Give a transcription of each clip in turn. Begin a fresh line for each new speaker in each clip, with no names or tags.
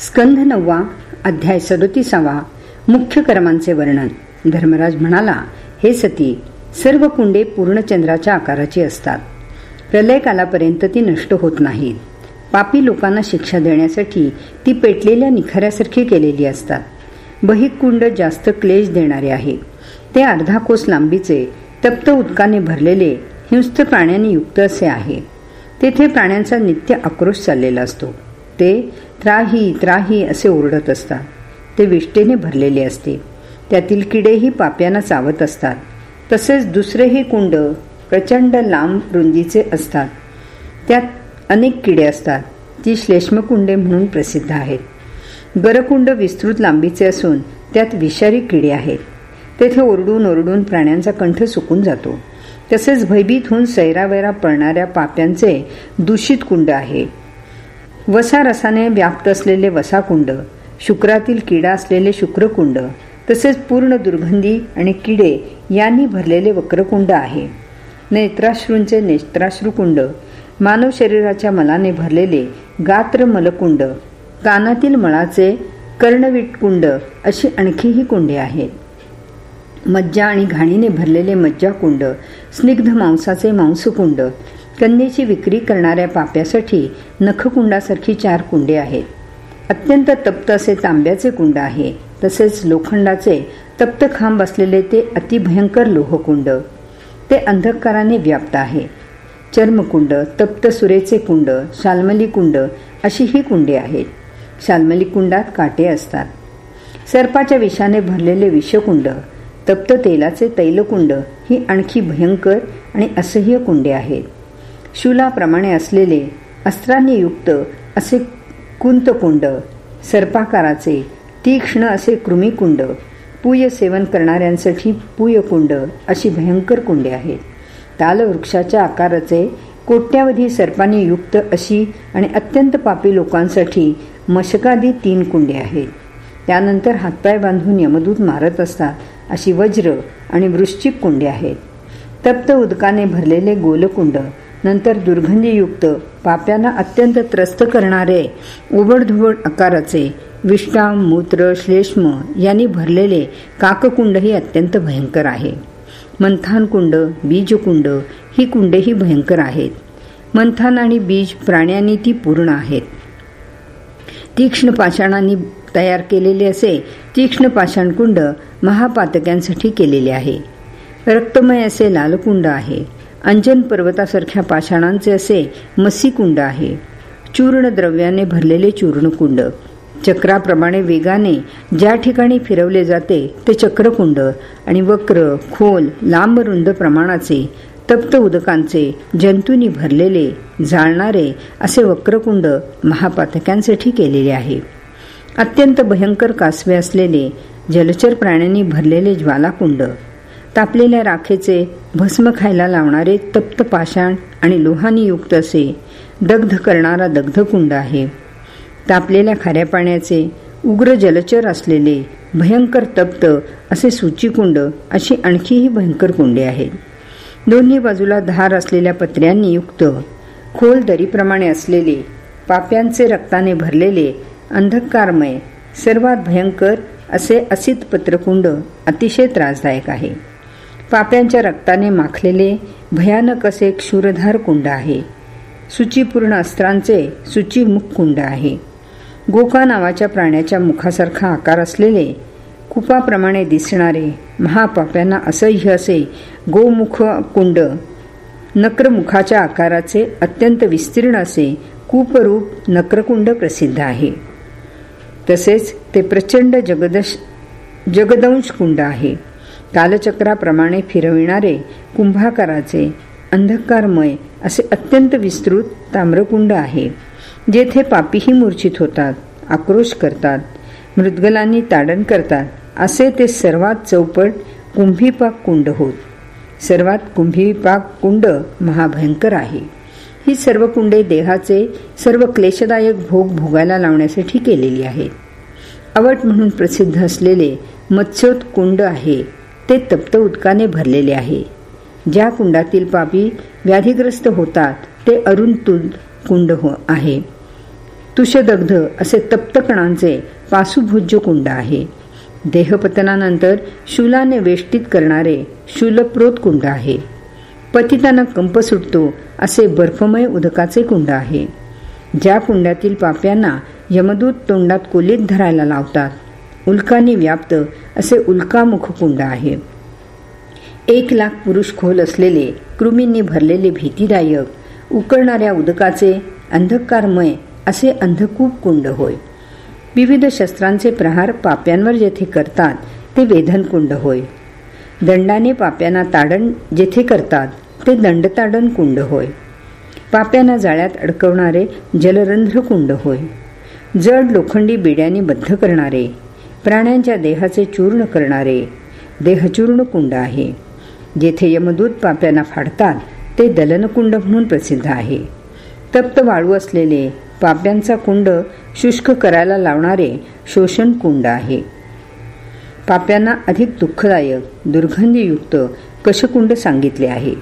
स्कंध नववा अध्याय सदोतीसावा मुख्य कर्मांचे वर्णन. धर्मराज म्हणाला हे सती सर्व कुंडे पूर्ण चंद्राच्या आकाराची असतात. प्रलय कालापर्यंत ती नष्ट होत नाहीत पापी लोकांना शिक्षा देण्यासाठी ती पेटलेल्या निखाऱ्यासारखी केलेली असतात. बहिक कुंड जास्त क्लेश देणारे आहे. ते अर्धा कोस लांबीचे तप्त उदकाने भरलेले हिंस्त प्राण्यांनी युक्त असे आहे. तेथे प्राण्यांचा नित्य आक्रोश चाललेला असतो. ते त्राही त्राही असे ओरडत असतात. ते विष्टेने भरलेले असते. त्यातील किडेही पाप्यांना चावत असतात. तसेच दुसरेही कुंड प्रचंड लांब रुंदीचे असतात. त्यात अनेक किडे असतात ती श्लेष्मकुंडे म्हणून प्रसिद्ध आहेत. गरकुंड विस्तृत लांबीचे असून त्यात विषारी किडे आहेत. तेथे ओरडून ओरडून प्राण्यांचा कंठ सुकून जातो. तसेच भयभीत होऊन सैरावैरा पळणाऱ्या पाप्यांचे दूषित कुंड आहे. वसा रसाने व्याप्त असलेले वसाकुंड शुक्रातील किडा असलेले शुक्रकुंड तसेच पूर्ण दुर्गंधी आणि किडे यांनी भरलेले वक्रकुंड आहे. नेत्राश्रूंचे नेत्राश्रुकुंड मानव शरीराच्या मलाने भरलेले गात्र मलकुंड कानातील मळाचे कर्णवीटकुंड अशी आणखीही कुंडे आहेत. मज्जा आणि घाणीने भरलेले मज्जाकुंड स्निग्ध मांसाचे मांसकुंड कन्येची विक्री करणाऱ्या पाप्यासाठी नखकुंडासारखी चार कुंडे आहेत. अत्यंत तप्त असे तांब्याचे कुंड आहे. तसेच लोखंडाचे तप्त खांब असलेले ते अतिभयंकर लोहकुंड. ते अंधकाराने व्याप्त आहे. चर्मकुंड तप्त सुरेचे कुंड शालमली कुंड अशी ही कुंडे आहेत. शालमली कुंडात काटे असतात. सर्पाच्या विषाने भरलेले विषकुंड तप्त तेलाचे तैलकुंड ही आणखी भयंकर आणि असह्य कुंडे आहेत. शूलाप्रमाणे असलेले अस्त्रांनी युक्त असे कुंतकुंड सर्पाकाराचे तीक्ष्ण असे कृमिकुंड पूय सेवन करणाऱ्यांसाठी पूयकुंड अशी भयंकर कुंडे आहेत. तालवृक्षाच्या आकाराचे कोट्यावधी सर्पांनी युक्त अशी आणि अत्यंत पापी लोकांसाठी मशकादी तीन कुंडे आहेत. त्यानंतर हातपाय बांधून यमदूत मारत असतात अशी वज्र आणि वृश्चिक कुंडे आहेत. तप्त उदकाने भरलेले गोलकुंड नंतर दुर्गंधीयुक्त पाप्यांना अत्यंत त्रस्त करणारे उबडधुबड आकाराचे विष्टा मूत्र श्लेष्म यांनी भरलेले काककुंडही अत्यंत भयंकर आहे. मंथानकुंड बीजकुंड ही कुंडेही भयंकर आहेत. मंथान आणि बीज प्राण्यांनी ती पूर्ण आहेत. तीक्ष्ण पाषाणांनी तयार केलेले असे तीक्ष्ण पाषाणकुंड महापातक्यांसाठी केलेले आहे. रक्तमय असे लालकुंड आहे. अंजन पर्वतासारख्या पाषाणांचे असे मस्सीकुंड आहे. चूर्ण द्रव्याने भरलेले चूर्णकुंड चक्राप्रमाणे वेगाने ज्या ठिकाणी फिरवले जाते ते चक्रकुंड आणि वक्र खोल लांब रुंद प्रमाणाचे तप्त उदकांचे जंतूंनी भरलेले जाळणारे असे वक्रकुंड महापातक्यांसाठी केलेले आहे. अत्यंत भयंकर कासवे असलेले जलचर प्राण्यांनी भरलेले ज्वालाकुंड. तापलेल्या राखेचे भस्म खायला लावणारे तप्त पाषाण आणि लोहानी युक्त असे दग्ध करणारा दग्धकुंड आहे. तापलेल्या खाऱ्या पाण्याचे उग्र जलचर असलेले भयंकर तप्त असे सूचीकुंड अशी आणखीही भयंकर कुंडे आहेत. दोन्ही बाजूला धार असलेल्या पत्र्यांनी युक्त खोल दरीप्रमाणे असलेले पाप्यांचे रक्ताने भरलेले अंधकारमय सर्वात भयंकर असे असित पत्रकुंड अतिशय त्रासदायक आहे. पाप्यांच्या रक्ताने माखलेले भयानक असे क्षुरधार कुंड आहे. सुचीपूर्ण अस्त्रांचे सुचीमुख कुंड आहे. गोका नावाच्या प्राण्याच्या मुखासारखा आकार असलेले कुपाप्रमाणे दिसणारे महापाप्यांना असह्य असे गोमुख कुंड नक्रमुखाच्या आकाराचे अत्यंत विस्तीर्ण असे कूपरूप नक्रकुंड प्रसिद्ध आहे. तसेच ते प्रचंड जगदश जगदंश कुंड आहे. कालचक्राप्रमाणे फिरविणारे कुंभाकाराचे अंधकारमय असे अत्यंत विस्तृत ताम्रकुंड आहे जेथे पापीही मूर्छित होतात आक्रोश करतात मृदगलांनी ताडण करतात असे ते सर्वात चौपट कुंभीपाक कुंड होत. सर्वात कुंभीपाक कुंड महाभयंकर आहे. ही सर्व कुंडे देहाचे सर्व क्लेशदायक भोग भोगायला लावण्यासाठी केलेली आहेत. अवट म्हणून प्रसिद्ध असलेले मत्स्योत कुंड आहे. ते तप्त उदकाने भरलेले आहे. ज्या कुंडातील पापी व्याधीग्रस्त होतात ते अरुण तुल कुंड हो आहे. तुषदग्ध असे तप्त कणांचे पासुभोज्य कुंड आहे. देहपतनानंतर शूलाने वेष्टित करणारे शूलप्रोत कुंड आहे. पतितांना कंप सुटतो असे बर्फमय उदकाचे कुंड आहे. ज्या कुंडातील पाप्यांना यमदूत तोंडात कोलीत धरायला लावतात उल्कानी व्याप्त असे उल्कामुख कुंड आहे. एक लाख पुरुष खोल असलेले कृमींनी भरलेले भीतीदायक उकळणाऱ्या उदकाचे अंधकारमय असे अंधकूप कुंड होय. विविध शस्त्रांचे प्रहार पाप्यांवर जेथे करतात ते वेधनकुंड होय. दंडाने पाप्यांना ताडण जेथे करतात ते दंडताडण कुंड होय. पाप्यांना जाळ्यात अडकवणारे जलरंध्र कुंड होय. जड लोखंडी बिड्याने बद्ध करणारे प्राण्यांच्या देहाचे चूर्ण करणारे देहचूर्ण कुंड आहे. जेथे यमदूत पाप्यांना फाडतात ते दलनकुंड म्हणून प्रसिद्ध आहे. तप्त वाळू असलेले पाप्यांचा कुंड शुष्क करायला लावणारे शोषण कुंड आहे. पाप्यांना अधिक दुःखदायक दुर्गंधीयुक्त कशकुंड सांगितले आहे.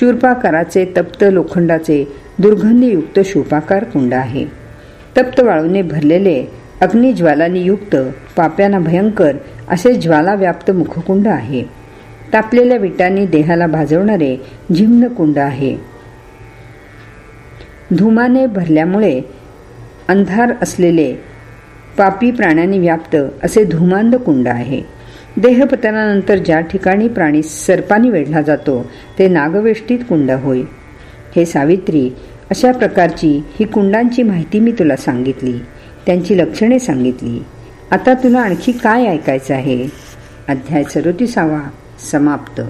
शूर्पाकाराचे तप्त लोखंडाचे दुर्गंधीयुक्त शूपाकार कुंड आहे. तप्त वाळूने भरलेले अग्निज्वालांनी युक्त पाप्यांना भयंकर असे ज्वालाव्याप्त मुखकुंड आहे. तापलेल्या विटांनी देहाला भाजवणारे झिम्न कुंड आहे. धुमाने भरल्यामुळे अंधार असलेले पापी प्राण्यांनी व्याप्त असे धुमांद कुंड आहे. देहपतनानंतर ज्या ठिकाणी प्राणी सर्पानी वेढला जातो ते नागवेष्टीत कुंड होय. हे सावित्री अशा प्रकारची ही कुंडांची माहिती मी तुला सांगितली. त्यांची लक्षणे सांगितली. आता तुला आणखी काय ऐकायचं आहे? अध्याय सदोतीसावा समाप्त.